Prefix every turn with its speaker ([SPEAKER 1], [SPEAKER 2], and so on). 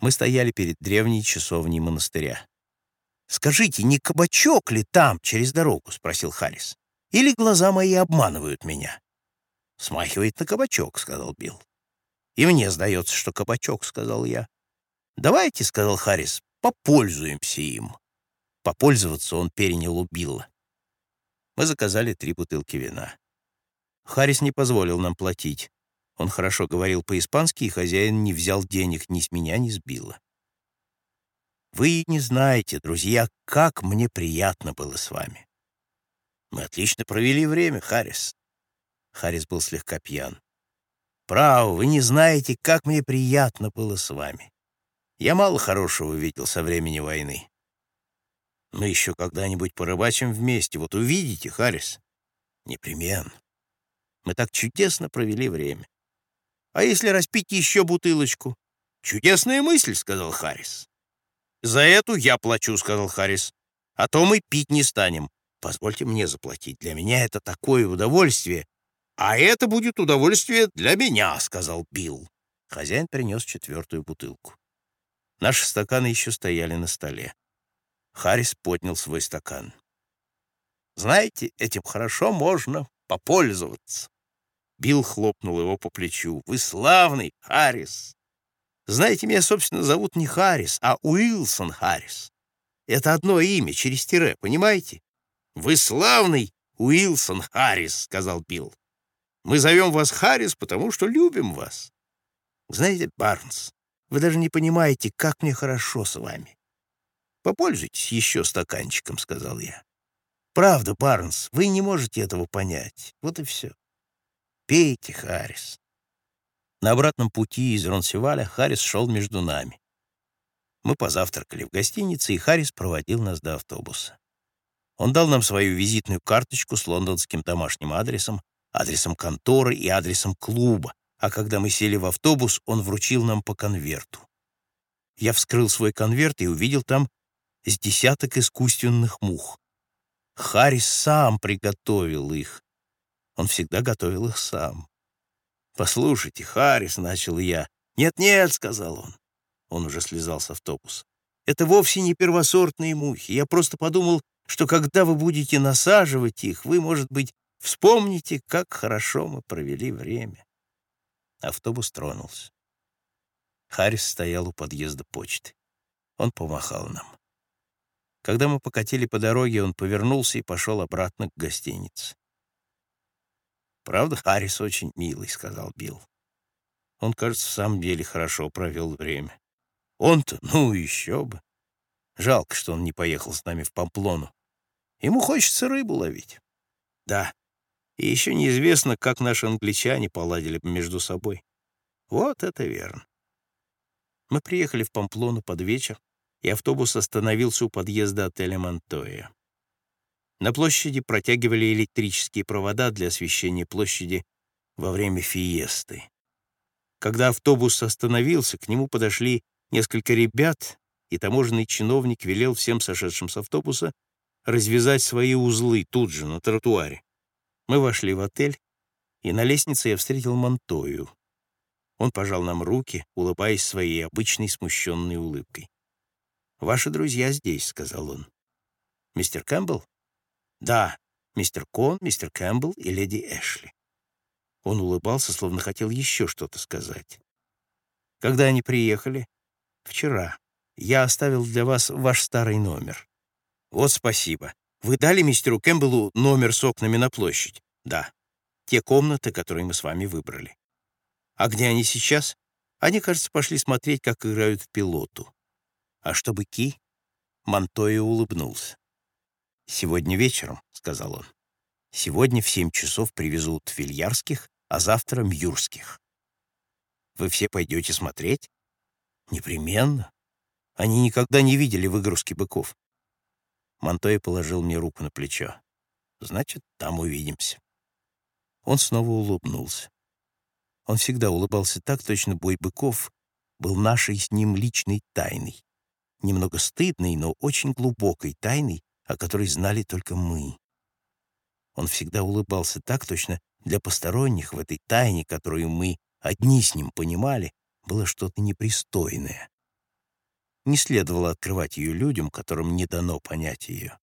[SPEAKER 1] Мы стояли перед древней часовней монастыря. «Скажите, не кабачок ли там, через дорогу?» — спросил Харрис. «Или глаза мои обманывают меня?» «Смахивает на кабачок», — сказал Билл. «И мне сдается, что кабачок», — сказал я. «Давайте», — сказал Харрис, — «попользуемся им». Попользоваться он перенял у Билла. Мы заказали три бутылки вина. Харрис не позволил нам платить. Он хорошо говорил по-испански, и хозяин не взял денег ни с меня, ни с Билла. Вы не знаете, друзья, как мне приятно было с вами. Мы отлично провели время, Харрис. Харрис был слегка пьян. Право, вы не знаете, как мне приятно было с вами. Я мало хорошего видел со времени войны. Мы еще когда-нибудь порыбачим вместе, вот увидите, Харрис. Непременно. Мы так чудесно провели время. А если распить еще бутылочку? Чудесная мысль, сказал Харрис. За эту я плачу, сказал Харрис. А то мы пить не станем. Позвольте мне заплатить. Для меня это такое удовольствие. А это будет удовольствие для меня, сказал Билл. Хозяин принес четвертую бутылку. Наши стаканы еще стояли на столе. Харрис поднял свой стакан. «Знаете, этим хорошо можно попользоваться». Билл хлопнул его по плечу. «Вы славный, Харрис!» «Знаете, меня, собственно, зовут не Харрис, а Уилсон Харрис. Это одно имя, через тире, понимаете?» «Вы славный Уилсон Харрис», — сказал Билл. «Мы зовем вас Харрис, потому что любим вас. Знаете, Барнс, вы даже не понимаете, как мне хорошо с вами. Попользуйтесь еще стаканчиком, — сказал я. Правда, Барнс, вы не можете этого понять. Вот и все. Пейте, Харрис. На обратном пути из Ронсеваля Харрис шел между нами. Мы позавтракали в гостинице, и Харрис проводил нас до автобуса. Он дал нам свою визитную карточку с лондонским домашним адресом, адресом конторы и адресом клуба, а когда мы сели в автобус, он вручил нам по конверту. Я вскрыл свой конверт и увидел там с десяток искусственных мух. Харрис сам приготовил их. Он всегда готовил их сам. «Послушайте, Харрис», — начал я. «Нет-нет», — сказал он. Он уже слезал с автобуса. «Это вовсе не первосортные мухи. Я просто подумал, что когда вы будете насаживать их, вы, может быть, вспомните, как хорошо мы провели время». Автобус тронулся. Харрис стоял у подъезда почты. Он помахал нам. Когда мы покатили по дороге, он повернулся и пошел обратно к гостинице. «Правда, Харрис очень милый», — сказал Билл. Он, кажется, в самом деле хорошо провел время. Он-то, ну, еще бы. Жалко, что он не поехал с нами в Памплону. Ему хочется рыбу ловить. Да, и еще неизвестно, как наши англичане поладили между собой. Вот это верно. Мы приехали в Памплону под вечер, и автобус остановился у подъезда отеля «Монтоя». На площади протягивали электрические провода для освещения площади во время фиесты. Когда автобус остановился, к нему подошли несколько ребят, и таможенный чиновник велел всем сошедшим с автобуса развязать свои узлы тут же, на тротуаре. Мы вошли в отель, и на лестнице я встретил Монтою. Он пожал нам руки, улыбаясь своей обычной смущенной улыбкой. «Ваши друзья здесь», — сказал он. «Мистер Кэмпбелл?» «Да, мистер Кон, мистер Кэмпбелл и леди Эшли». Он улыбался, словно хотел еще что-то сказать. «Когда они приехали?» «Вчера. Я оставил для вас ваш старый номер». «Вот спасибо. Вы дали мистеру Кэмпбеллу номер с окнами на площадь? Да. Те комнаты, которые мы с вами выбрали. А где они сейчас? Они, кажется, пошли смотреть, как играют в пилоту. А чтобы Ки? Монтоя улыбнулся. «Сегодня вечером», — сказал он. «Сегодня в семь часов привезут Вильярских, а завтра Мьюрских. Вы все пойдете смотреть?» «Непременно. Они никогда не видели выгрузки быков. Монтоя положил мне руку на плечо. «Значит, там увидимся». Он снова улыбнулся. Он всегда улыбался так, точно бой быков был нашей с ним личной тайной. Немного стыдной, но очень глубокой тайной, о которой знали только мы. Он всегда улыбался так, точно для посторонних в этой тайне, которую мы одни с ним понимали, было что-то непристойное. Не следовало открывать ее людям, которым не дано понять ее.